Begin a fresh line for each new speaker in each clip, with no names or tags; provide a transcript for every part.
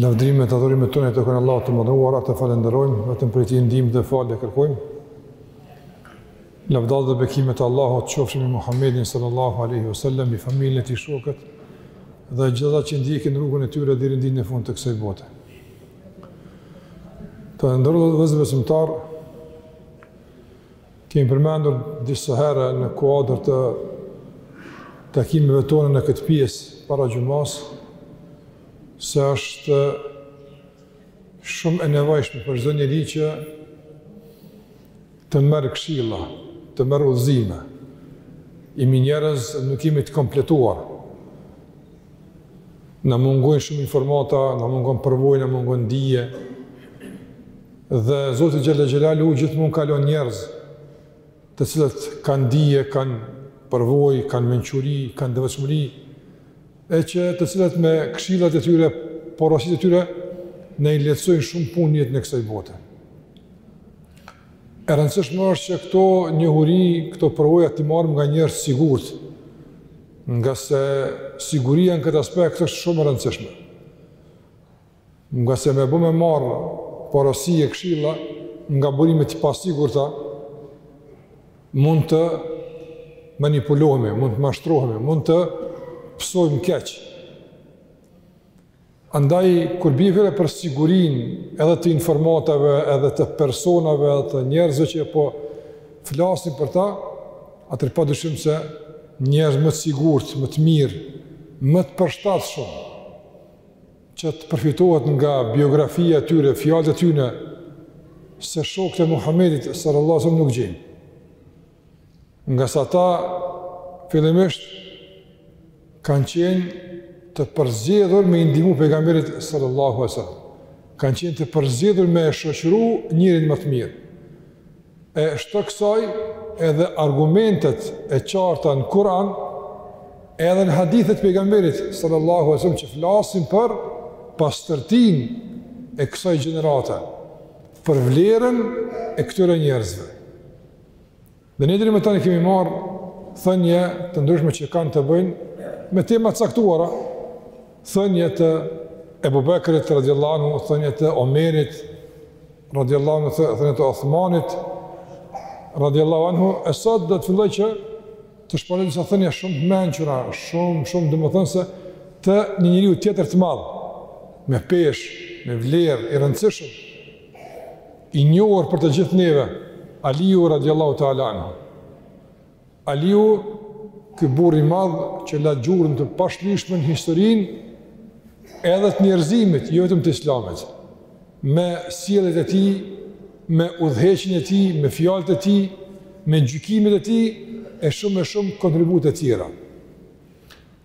Lavdrimet, adhurimet tona i takojnë Allahut të Mëdhëruar, atë falënderojmë, vetëm prej tij ndihmë dhe falje kërkojmë. Lavdatat dhe bekimet e Allahut qofshin mbi Muhammedin sallallahu alaihi wasallam, mbi familjen e tij, shokët dhe gjithë ata që ndjekin rrugën e tyre deri në ditën e fundit të kësaj bote. Të nderuar vëllezër besimtarë Kemi përmendur disa herë në kuadër të takimeve tona në këtë pjesë para xhumasë se është shumë e nevojshme për çdo njeri që të marrë këshilla, të marrë udhëzime. Jemi njerëz, nuk jemi të kompletuar. Na mungojnë shumë informata, na mungon përvojë, na mungon dije. Dhe Zoti xhel-le xhelaluhu gjithmonë ka lënë njerëz të cilët kanë dije, kanë përvojë, kanë mençuri, kanë devotshmëri e që të cilët me këshillat e tyre, porositë e tyre na i lehtësojnë shumë punë në jetën e kësaj bote. E rëndësishme është që këto njohuri, këto përvoja t'i marrim nga njerëz të sigurt, ngase siguria në këtë aspekt është shumë e rëndësishme. Ngase me bo me marrë porosi e këshilla nga burime të pasigurta, mund të manipulohemi, mund të mashtrohemi, mund të pësojmë keq. Andaj, kur bie fjala për sigurinë edhe të informatave, edhe të personave, edhe të njerëzve që po flasin për ta, atëherë pa dyshim se njerëz më të sigurt, më të mirë, më të përshtatshëm, që të përfitohet nga biografia e tyre, fjalët e tyre se shokët e Muhamedit sallallahu alaihi wasallam nuk gjejmë. Ngase ata fillimisht kanë qenë të përzgjedhur me i ndihmu pejgamberit sallallahu alaihi wasallam. Kanë qenë të përzgjedhur me e shoqëru njeriun më të mirë. E shto kësaj edhe argumentet e qarta në Kur'an, edhe në hadithe të pejgamberit sallallahu alaihi wasallam që flasin për pastërtinë e kësaj gjenerate, për vlerën e këtyre njerëzve. Dhe ne deri më tani kemi marrë thënie të ndryshme që kanë të bëjnë me tema të caktuara, thënie të Ebu Bekrit radiallahu anhu, thënie të Omerit, radijallahu anhu thënie të Othmanit radijallahu anhu e sot do të filloj që të shpalos disa thënie shumë të mençura shumë, shumë domethënëse të një njeriu tjetër të madh me peshë, me vlerë, i rëndësishëm i njohur për të gjithë neve Aliju radijallahu ta'ala anhu Aliu, ky burri i madh që la gjurmë të pashlyeshme në historinë edhe të njerëzimit, jo vetëm të Islamit, me sjelljet e tij, me udhëheqjen e tij, me fjalët e tij, me gjykimet e tij e shumë e shumë kontribute të tjera.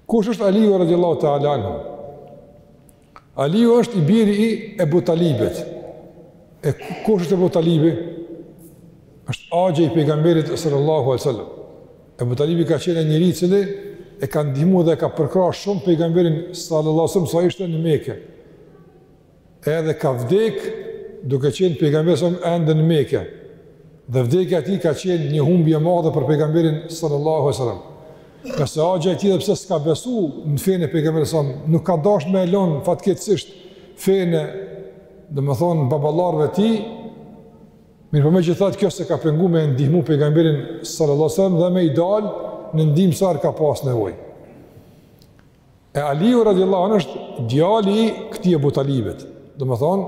Kush është Aliu radiallahu ta'ala anhu? Aliu është i biri i Ebu Talibit. E kush është Ebu Talibi? Është axhë i pejgamberit sallallahu alaihi wasallam. Ebu Talibi ka qenë njeri i cili e ka ndihmu dhe e ka përkrah shumë pejgamberin sallallahu alaihi wasallam sa ishte në Mekë. Edhe ka vdek duke qenë pejgamberi sallallahu alaihi wasallam ende në Mekë. Dhe vdekja e tij ka qenë një humbje e madhe për pejgamberin sallallahu alaihi wasallam. Ngase axha i tij pse s'ka besu në fenë e pejgamberit, nuk ka dashur me lën fatkeqësisht fenë domethon e baballarëve të tij, mirëpo megjithatë kjo s'e ka pengu me ndihmu pejgamberin sallallahu alajhi wasallam dhe me i dal në ndihmë sa ka pas nevojë. E Aliu radiallahu anhu është djali i këtij Ebu Talibit. Domethonë,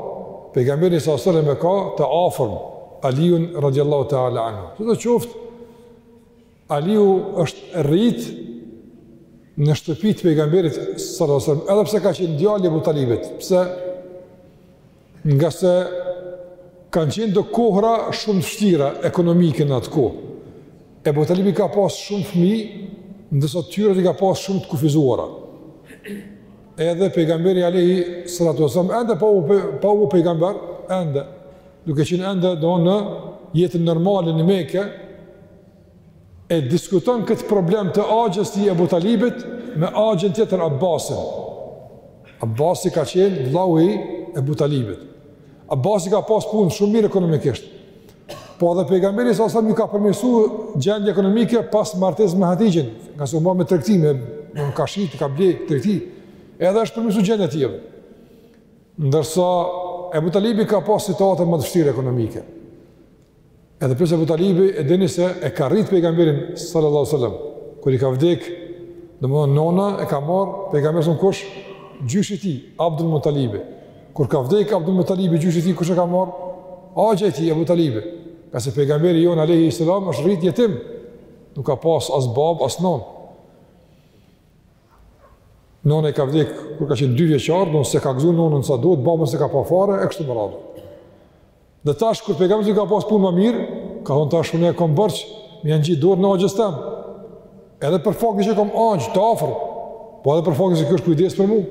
pejgamberi sallallahu alajhi wasallam e ka të afërm, Aliun radiallahu ta'ala anhu. Të të qoftë, Aliu është rrit në shtëpi të pejgamberit sallallahu alajhi wasallam, edhe pse ka qenë djali i Ebu Talibit, pse? Ngase kanë qenë do kohra shumë të vështira ekonomike në atë kohë. Ebu Talibi ka pas shumë fëmijë, ndërsa të hyrat i ka pas shumë të kufizuara. Edhe pejgamberi alayhi salatu wasallam ende pa u pa u pejgamber ende duke qenë ende do në jetën normale në Mekë, e diskuton këtë problem të axhës të Ebu Talibit me axhën tjetër Abbasin. Abbasi ka qenë vlau i Ebu Talibit. Abbasi ka pas punë shumë mirë ekonomikisht. Po edhe pejgamberi sallallahu alaihi wasallam ju ka përmirësu gjendja ekonomike pas martesës me Hatixhen, ngase u marrë me tregti, me ka shit, ka ble, tregti, edhe është përmirësu gjendja e tij. Ndërsa, Ebu Talibi ka pas situatën ma të vështirë ekonomike. Edhe pse Ebu Talibi e dini se e ka rrit pejgamberin sallallahu alaihi wasallam, kur i ka vdek, domthon nona e ka marr pejgamberin kush? Gjyshi i tij, Abdul Mutalibi. Kur ka vdek Abdul Mutalibi gjyshi i tij kush e ka marr? Axha i tij Ebu Talibi. Ngase pejgamberi jon alaihi salam është rrit jetim. Nuk ka pas as bab as non. Nona i ka vdek kur ka qenë 2 vjeçar, domethon s'e ka gëzuar nonën sa duhet, babën s'e ka pa fare e kështu me radhë. Dhe tash kur pejgamberi ka pas punë më mirë, ka thonë tash unë e kam borxh, me ia zgjat dorën axhës tem. Edhe për faktin që kam axhë të afër, po edhe për faktin se ky është kujdes për mua.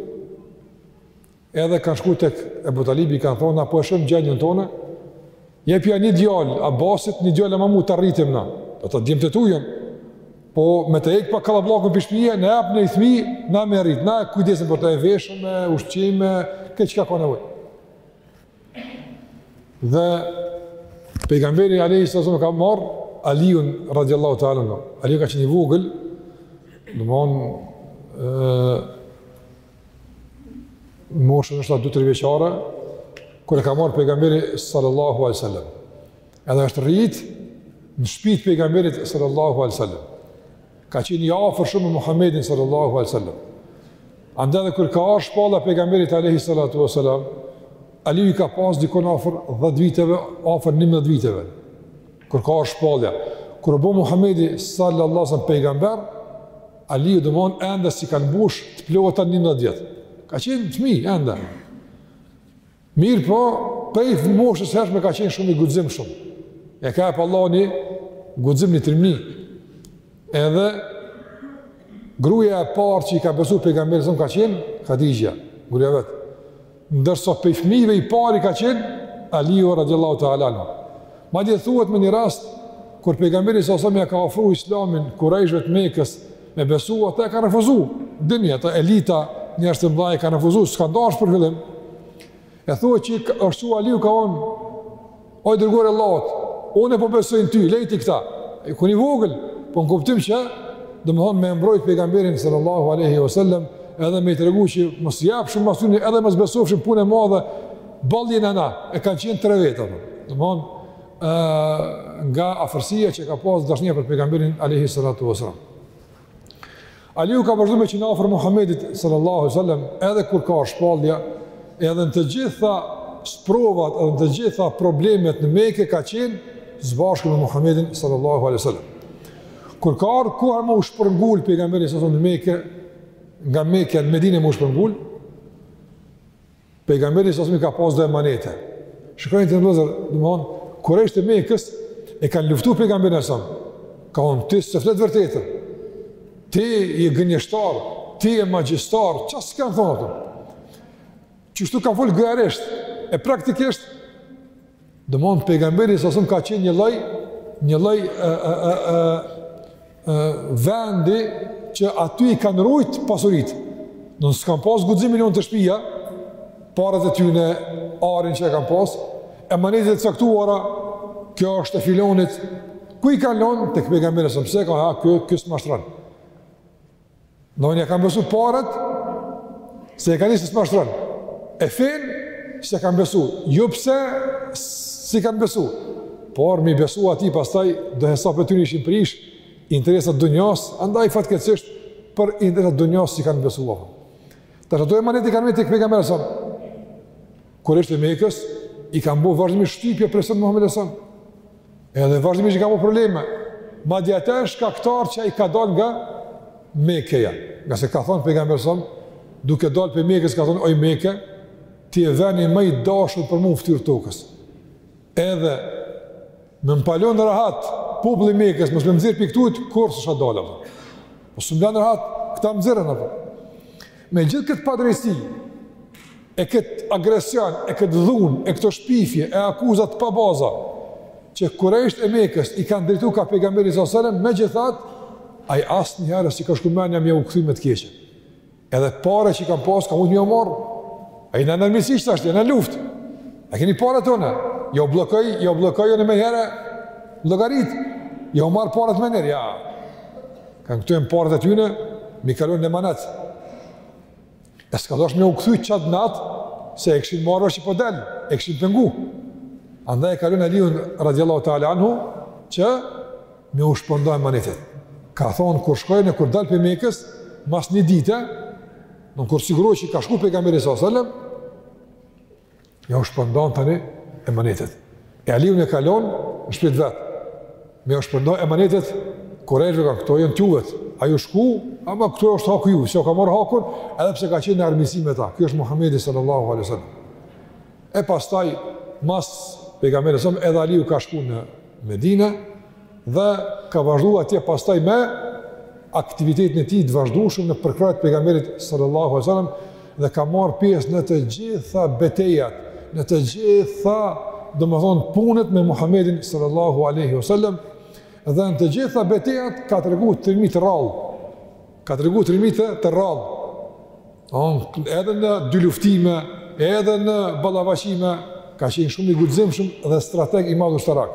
Edhe kanë shkuar tek Ebu Talibi, kanë thonë na po e shohim gjendjen tande. Jepja një djalë Abbasit, një djalë ma mu, ta rritim na. Ata djem të tu janë. Po me të hek pak kallabllëkun prej shtëpie, na jep një fëmi, na me rrit, na kujdesemi për të veshëm, ushqim, këtë çka ka nevojë. Dhe pejgamberi alejhi selam ka marrë Aliun radiallahu ta'ala anhu. Aliu ka qenë i vogël, domethënë, moshën ashtu 2-3 vjeçare, kur e ka marrë pejgamberi sallallahu alai sallam. Edhe është rrit në shpi t'pejgamberit sallallahu alai sallam. Ka qenë i afër shumë me Muhamedin sallallahu alaihi wasallam. Andaj dhe kur ka ardhur shpallja pejgamberit alaihi salatu wasalam, Aliu i ka pas dikun afër 10 viteve, afër 11 viteve. Kur ka ardhur shpallja, kur u bë Muhamedi sallallahu alaihi wasallam pejgamber, Aliu domethon ende s'i ka mbush të plota 11 vjet. Ka qenë fëmijë ende. Mirëpo, prej moshës së hershme ka qenë shumë i guximshëm. I ka jep Allahu një guxim, një trimni. Edhe gruja e parë që i ka besu pejgamberit a.s. ka qenë, Hadixhja, gruja e vet. Ndërsa pej fmijve i pari ka qenë, Aliu radiallahu ta'ala anhu. Madje thuhet me një rast, kur pejgamberi a.s. ja ka ofru islamin, kurejshëve të Mekës, Me besu ata e kanë refuzu, e dini ata elita, njerëzt e mëdha e kanë refuzu, s'kanë dash për fillim. E thuhet që është çu Aliu, ka thon o i dërguar i Allahut, unë po besoj në ty, leji këta. E ky i vogël, po në kuptim që do të thonë me e mbrojt pejgamberin sallallahu alaihi wasallam, edhe me i tregu që mos i jap shumë rëndësi, edhe mos besofshin punë e madhe, boll jena na, e kanë qenë tre veta. Do të thonë nga afërsia që e ka pas dashnia për pejgamberin alayhi salatu wasallam. Aliu ka vazhduar me qenë afër Muhamedit sallallahu alaihi wasallam edhe kur ka ardh shpallja, edhe në të gjitha sprovat, edhe në të gjitha problemet në Mekë ka qenë së bashku me Muhamedin sallallahu alaihi wasallam. Kur ka ardhur koha me u shpërngul pejgamberi sallallahu alaihi wasallam në Mekë, nga Meka në Medinë me u shpërngul, Pejgamberi a.s. ka pas do emanete. Shikoni të nderuar, do të thonë, kurejshët e Mekës e kanë luftuar pejgamberin a.s. Kanë thon ti s'e flet të vërtetën. Ti je gënjeshtar, ti je magjistar, çfarë s'i kanë thonë ata? Qështu kanë fol gojarisht e praktikisht Domethonë pejgamberi s.a.s. ka qenë një lloj një lloj ë ë ë ë ë vendi që aty i kanë rujt pasuritë. Domethonë s'kanë pas guxim me i lon te shpija, paret e tyne, arin që e kanë pas, emanetet e caktuara, kjo është e filonit. Ku i kanë lonë? Tek pejgamberi s.a.s. Pse? Ka ha ky, ky s'mashtron. Në unë e kam besu paret, se e ka një si s'mashtron. E fin, se kam besu. Jo pse, si kam besu. Por, mi besu ati, pas taj, dhe hesa për ty një ishin për ish, interesat dë njës, andaj fatkecisht, për interesat dë njës, si kam besu. Dhe të dojë maneti, kam një të këpika mërë, kur ishte me i kës, i kam bu vazhdimi shtypje për sënë Muhammed e sënë. Edhe vazhdimisht i kanë bo probleme. Madje ata e shkaktar që ai ka dal nga Mekeja. Ngase ka thonë pejgamberi s.a.s., duke dal prej Mekes ka thonë, oj Meke, ti je veni më i dashur për mu n'fytyrë t'tokës. Edhe me më pa lon rahat populli i Mekes, mos me më nxjerr prej këtujt, kurrë s'isha dalë, apo. Po s'më lanë rahat, këta më nxirrën, apo. Me gjithë këtë padrejsi, e këtë agresion, e këtë dhunë, e këto shpifje, e akuzat pa baza, që kurejshët e Mekës i kanë drejtu kah pejgamberi s.a.s., megjithatë, ai asnjëherë s'i ka shku menja me ja u kthy me të keqen. Edhe paret që i kanë pasë, ka mund me ja u marrë. Ai në armiqësi që ashtë, në luftë. A keni pare te ne, ja u bllokoj, ja u bllokoj menjëherë llogaritë, ja u marr paret menjëherë, ja. Kanë këtu edhe paret e tyne, m'i ka lon emanet. E s'ka dasht me ju kthy qat natë, se e kishin marrë vesh që po del, e kishin pengu. Andaj e ka lon Aliun radiallahu ta'ala anhu, që me ju shpërnda emanetet. Ka thonë, kur shkoj unë e kur dal prej Mekës, mas një dite, domethonë kur siguroj që ka shku pejgamberi s.a.s. Ja është përndan të një emanetet. E Aliun e ka lon në shpi t'vet. Me ja u shpërnda emanetet kurejshve, ka thon këto jenë tjuvet. Ai u shku, ama këto është haku juj, s'ja u ka marrë hakun, edhe pse ka qenë në armiqësi me ta. Kjo është Muhammedi sallallahu alai sallam. E pastaj, mas pejgamberit s.a.s., edhe Aliu ka shku në Medine, Dhe ka vazhdu atje pastaj me aktivitetin e tij të vazhdueshëm në përkrahje të pejgamberit sallallahu alajhi wasallam dhe ka marrë pjesë në të gjitha betejat, në të gjitha, domethonë punët me Muhamedin sallallahu alaihi wasallam dhe në të gjitha betejat ka tregu trimni të rrallë. Ka tregu trimni të rrallë. Edhe në dyluftime, edhe në ballafaqime ka qenë shumë i guximshëm dhe strateg i madh ushtarak.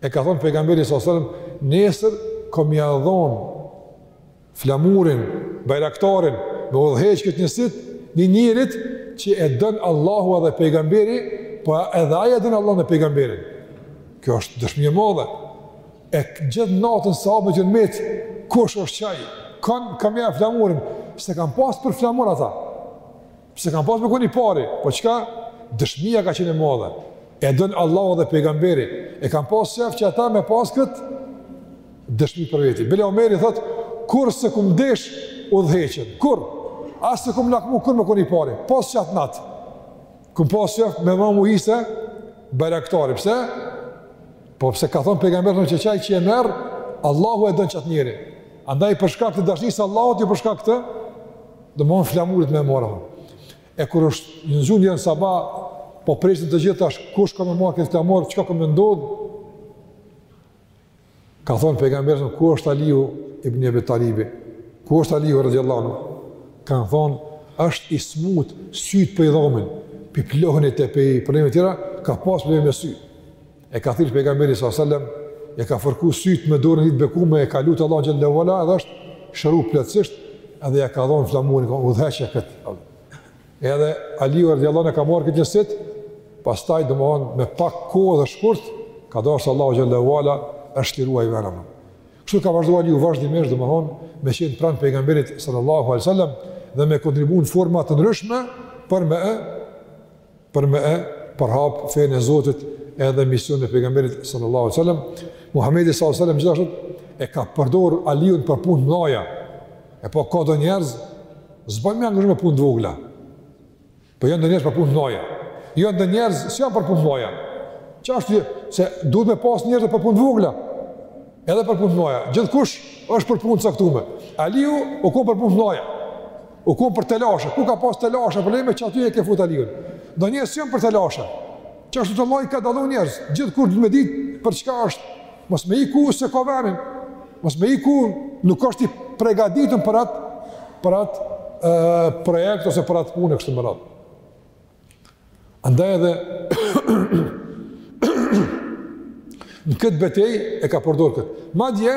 E ka thënë pejgamberi sa selam, nesër kom me ia dhon flamurin, bajraktarin, me udhëheq këtë njësit, një njerit që e don Allahu edhe pejgamberi, po edhe ai e don Allahun dhe pejgamberin. Kjo është dëshmi e madhe. E gjithë natën sahabët kanë met, kush është qaj, kon ka me ia flamurin, se kanë pasë për flamur ata. Pse kanë pas me kon i pari, po çka dëshmia ka qenë e madhe, e don Allahu dhe pejgamberi, e kanë pas qef ata me pas këtë dëshmi për veti. Bile Omeri thot, kurrë s'e kum desh udhëheqjen, kurrë, as s'e kum lakmu, kurrë me kon i pari, pos qatë natë, kum pas qef me m'u bo hise, bajraktari, pse? Po pse ka thonë pejgamberi që qaj që e merr, Allahu e don qatë njeri. Andaj për shkak të dashnisë Allahut jo për shkak të, Domethon flamurit me marr. E kur është zgju në sabah, po presin të gjithë tash, kush ka me marr këtë flamur, çka ka me ndodhë? Ka thonë pejgamberi, ku është Aliu ibn Ebi Talibi? Ku është Aliu radiallahu anhu? Kanë thonë, është i smut, sytë po i dhomin, prej pluhnit e te, prej problemeve tjera, ka pas problem me sy. E ka thirr pejgamberi sa selam, e ka fërku syt me dorën e tij të bekume e ka lutur Allahun xhelle ve ala dhe është shëru plotësisht edhe ja ka dhonë flamurin ka udhëheq këtë. Edhe Aliu radiallahu anhu e ka marrë këtë njësit, pastaj domthon me pak kohë dhe shkurt ka dashur Allahu xhelle ve ala është çliru ai ven. Kështu ka vazhdu Aliu vazhdimisht domthon me qenë pranë pejgamberit sallallahu alaihi wasallam dhe me kontribu në forma të ndryshme për me për me e përhap fenë e Zotit edhe misionin e pejgamberit sallallahu alaihi wasallam Muhamedi sallallahu alaihi wasallam gjithashtu e ka përdor Aliun për punë mdhaja e po ka do njerëz s'bon me angazhu në punë të vogla po janë do njerëz për punë mdhaja jo do njerëz s'janë për punë mdhaja çka se duhet me pas njerëz për punë vogla edhe për punë mdhaja gjithkush është për punë caktume Aliu u kon për punë mdhaja U kon për telashe, ku ka pas telashe, probleme qaty e ke fut Aliun. Do njerëz s'janë për telashe. Qashtu Zoti i ka dallu njerëz, gjithkujt me ditë për çka është, mos me hi ku s'e ka venin, mos me hi ku nuk është i pregaditun për atë, për atë e, projekt ose për atë punë, kështu me radhë. Andaj edhe, në këtë betej e ka përdor këtë. Madje,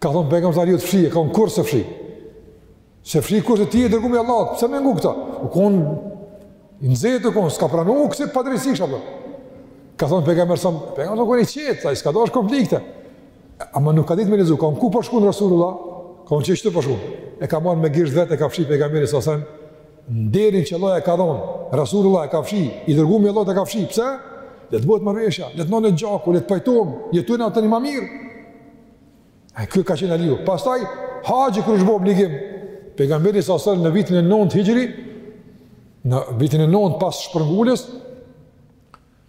Ka thonë pejgamberi s.a.s. Aliut fshi, ka thonë kurrë s'e fshi. S'e fshi kurrë se ti je i dërguar i Allahut, pse me i ngu këta? U kon i nxehtë u kon, s'ka pranuar kësi padrejtësish apo. Ka thonë pejgamberi s.a.s., pejgamberi u kon i qetë, ai s'ka dashur konflikte. Ama nuk ka ditë me lexu, ka thonë ku po shkrun Rasulullah? Ka thonë qe po shkrun. E ka marrë me gisht vetë e ka fshi pejgamberi s.a.s. Nderin që Allahu ia ka dhon, Rasulullah e ka fshi, i dërguar i Allahut e ka fshi. Pse? Le të bëhet marrëveshja, le të ndalet gjaku, le të pajtohem, jetojmë atë më mirë. Ai ky ka qenë Aliu. Pastaj haxhi kur është bërë obligim, pejgamberi s.a.s. në vitin e 9 Hijri, në vitin e 9 pas shpërnguljes,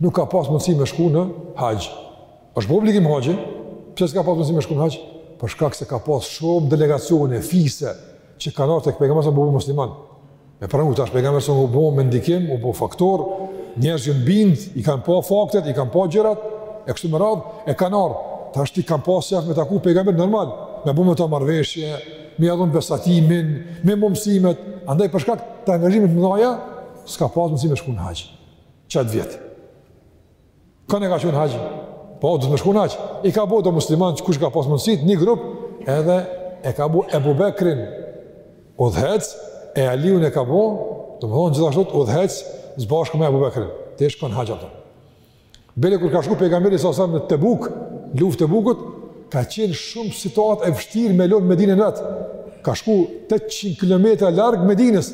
nuk ka pas mundësi me shku në haxh. Është bërë obligim haxhi, pse s'ka pas mundësi me shku në haxh? Për shkak se ka pas shumë delegacione fise që kanë ardhur tek pejgamberi s.a.s. me u bo muslimanë. Me pranu tash pejgamberi s.a.s. u bë me ndikim, u bë faktor, njerëzit u bindën, i kanë pa faktet, i kanë pa gjërat, e kështu me radh, e kanë ardhur. Tash ti kanë pa se me taku pejgamberin normal, me bo me ta marrëveshje, me ia dhon besatimin, me mësimet, andaj për shkak të angazhimeve të mëdhaja, s'ka pas mundësi me shku në haxh. Qat vjet. Kon e ka çu në haxh? Po do me shku në haxh. I ka bo do muslimanë kush i ka pas mundësitë një grup edhe e ka bo Ebu Bekrin udhëheqës e Aliun e ka bo, domethonë gjithashtu udhëheqës së bashku me Ebu Bekrin. T'i çon në haxh ata. Bile kur ka shku pejgamberi s.a.s. në Tebuk, në luftë të Tebukut, ka qenë shumë situatë e vështirë me lënë Medinën vet. Ka shku 800 kilometra larg Medinës.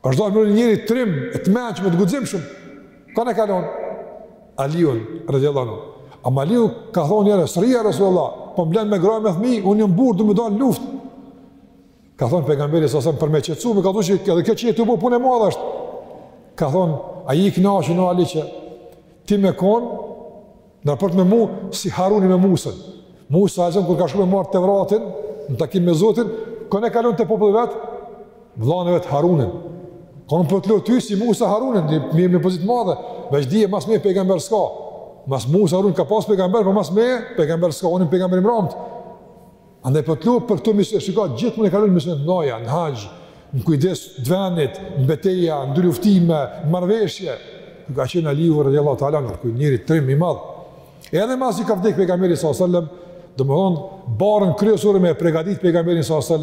Është dashur me lonë njeri trim, e të mençëm, të guximshëm. Kon e ka lon? Aliun radhiyallahu anhu. Ama Aliu ka thonë jo bre s'rri, ja Rasulullah, po më len me gra me fëmijë, unë jam burrë du me dal në luftë. Ka thonë pejgamberi s.a.s. për me e qetësu, me i kallxu se edhe kjo që ti po bon punë e madhe është. Ka thonë a je i kënaqun o Ali që ti me kon Në raport me mua, si Haruni me Musën. Musa a.s. kur ka shku me marr Tevratin në takim me Zotin, kon e ka lon te populli i vet, vëllanë e vet Harunin. Ka thonë po të lë ty si Musa Harunin, ti me një pozitë madhe, veç dije mas meje pejgamber s'ka. Mas Musës, Harunit ka pas pejgamber, po mas meje pejgamber s'ka, unë jam pejgamberi i mramt. Andaj po të lo ty për këto misione, shiko, gjithmonë e ka lon në misione të mëdha, në haxh, në kujdes të vendit, në beteja, në luftime, në marrëveshje. Ky ka qenë Aliu radiallahu ta'ala anhu, njeri trim i madhë. Edhe masi ka vdekë pejgamberi s.a.s. Domethonë, barrën kryesore me e përgatit pejgamberin s.a.s.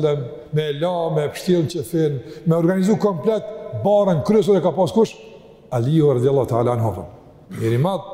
Me e la, me e pështjellë në qefin, me organizu komplet, barrën kryesore e ka pas kush? Aliu radiallahu ta'ala anhu. Njeri i madh.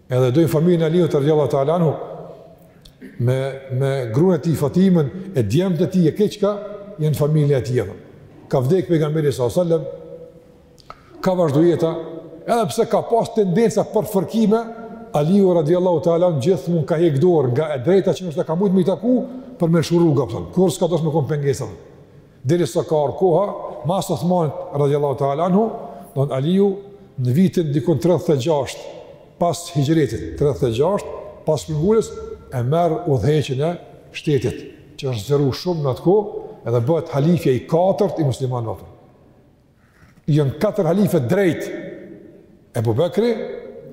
Edhe dojnë familjen e Aliut radijallahu ta'ala anhu me me gruan e tij Fatimen e djemtë e tij e këtë çka janë familja e tij. Ka vdek pejgamberi sallallahu alajhi wasallam. Ka vazhdu jeta, edhe pse ka pas tendenca për fërkime, Aliu radijallahu ta'ala anhu gjithmonë ka hek dorë nga e drejta që ndoshta ka mujtë me i taku për me lshu rrugë, kur s'ka dashtë me kon pengesë atë. Derisa ka ardhë koha, mas Othmanit, radiallahu ta'ala anhu, domethënë Aliju, në vitin dikun 36, pas hijretit, 36, pas shpërnguljes, e merr udhëheqjen e shtetit, që është zgjeru shumë në atë kohë, edhe bëhet halifja i katërt i muslimanëve atë. janë katër halife të drejtë, Ebu Bekri,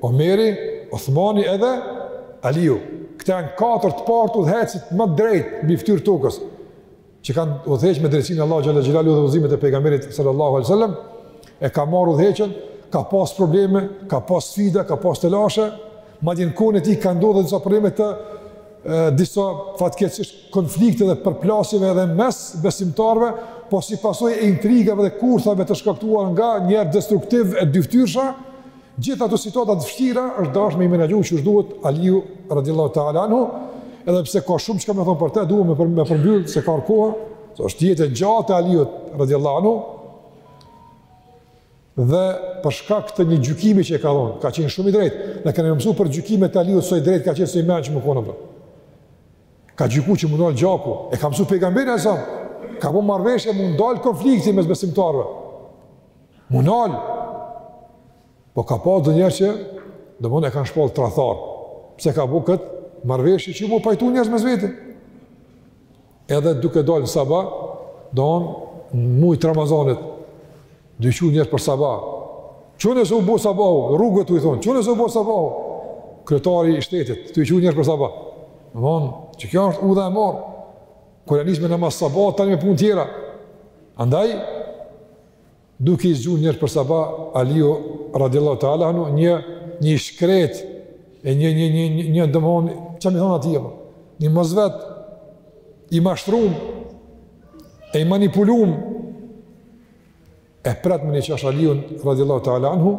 Omeri, Othmani edhe Aliu. Këta janë katër të partë udhëheqësit ma të drejtë mbi fytyrë të tokës, që kanë udhëheq me drejtësin e Allahut xhele xhelaluhu dhe udhëzimet e pejgamberit sallallahu alajhi wasallam, e ka marrë udhëheqjen, ka pas probleme, ka pas sfida, ka pas telashe, madje në kohën e tij ka ndodhë disa probleme të e, disa fatkeqësisht konflikte dhe përplasje edhe mes besimtarëve, po si pasojë e intrigave dhe kurthave të shkaktuara nga njerëz destruktiv e dyftyrësha, gjithë ato situata të vështira është dashur me i menaxhu qysh duhet Aliu radhiyallahu ta'ala anhu, edhe pse ka shumë çka me thonë për të, duam me e përmbyll se s'ka kohë, se është jetë e gjatë e Aliut radhiyallahu anhu. Dhe për shkak të një gjykimi që e ka dhënë, ka qenë shumë i drejtë, ne kemi mësuar për gjykimet e Aliut sa i drejtë ka qenë sa i mençëm o konë. Ka gjyku që m'u ndal gjaku, e ka mësu pejgamberi a.s., ka bo marrëveshje m'u ndal konflikti mes besimtarëve. M'u ndal, po ka pas edhe njerëz që, domethënë e kanë shpallë tradhtar, pse ka bo këtë marrëveshje që m'u pajtu njerëzit mes veti. Edhe duke dalë në sabah, domethënë, muajt të Ramazanit, Tu i çu njerëzit për sabah. Çonu se u bo sabahu, rrugëve tu u thonë, çonu se u bo sabahu. Kryetari i shtetit, tu i çu njerëzit për sabah. Domethënë, që kjo është udhë e marë. Kur e nisë me namaz sabah, tani me punë tjera. Andaj, duke i zgju njerëzit për sabah, Aliu, radiallahu ta'ala, një, një shkret, e një, një, një, një, një domethënë, qysh me i thonë atij, e, një n'mos vet, i mashtrum, e i manipulum, e pret me një qosh Aliun radiallahu ta'ala anhu,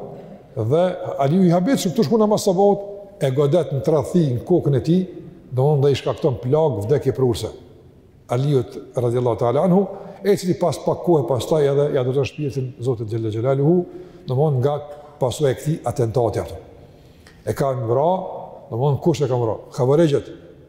dhe Aliu i habitshëm tu shku namaz sabahut, e godet në tradhti në kokën e tij, domethënë dhe i shkakton plagë vdekjeprurëse. Aliut radiallahu ta'ala anhu, i cili pas pak kohë pastaj edhe ia dorëzon shpirtin Zotit xhele xhelaluhu, domethënë nga pasoja e këtij atentati ato. E kanë vra, domethënë kush e kanë vra, havarixhët,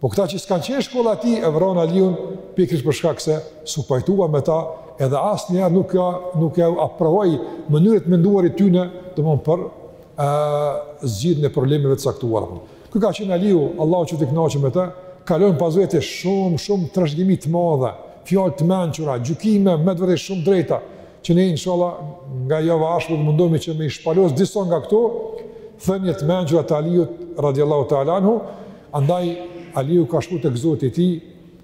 Po këta që s'kanë qenë shkolla e tij e vranë Aliun pikërisht për shkak se s'u pajtua me ta, edhe asnjëherë nuk ka nuk e aprovoi mënyrën e menduarit të tyne, domethënë për zgjidhjen e problemeve të caktuara. Ky ka qenë Aliu, Allahu qoftë i kënaqur me të, ka lon pas veti shumë shumë trashëgimi të madhe, fjalë të mençura, gjykime me vërtet shumë të drejta. që ne inshallah nga java e ardhshme do mundohemi që me i shpalos disa nga këto thënie të mençura të Aliut radhiyallahu ta'ala anhu andaj Aliu ka shkuar tek Zoti i tij,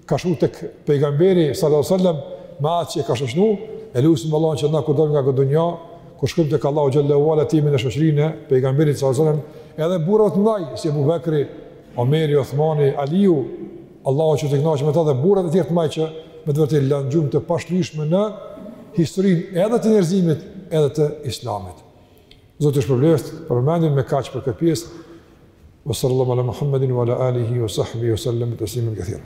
ka shkuar tek pejgamberi sallallahu alaihi wasallam me ata që ka shoqnu e lusim Allahun që në largim tonë nga kjo dunja kur shkojmë tek Allahu xhalla wa ala të jemi në shoqërinë e pejgamberit sallallahu alaihi wasallam edhe burrat e mdhaj si Abu Bekri Omeri, Othmani, Aliu, Allahu qoftë i kënaqur me ta dhe burrat e tjerë të mëdhenj që me të vërtetë lanë gjurmë të pashlyeshme në historinë edhe të njerëzimit, edhe të Islamit. Zoti ju shpërbleftë për vëmendjen, me kaq për këtë pjesë. Wa sallallahu ala Muhammedin wa ala alihi wa sahbihi wa sallam taslimin kathira.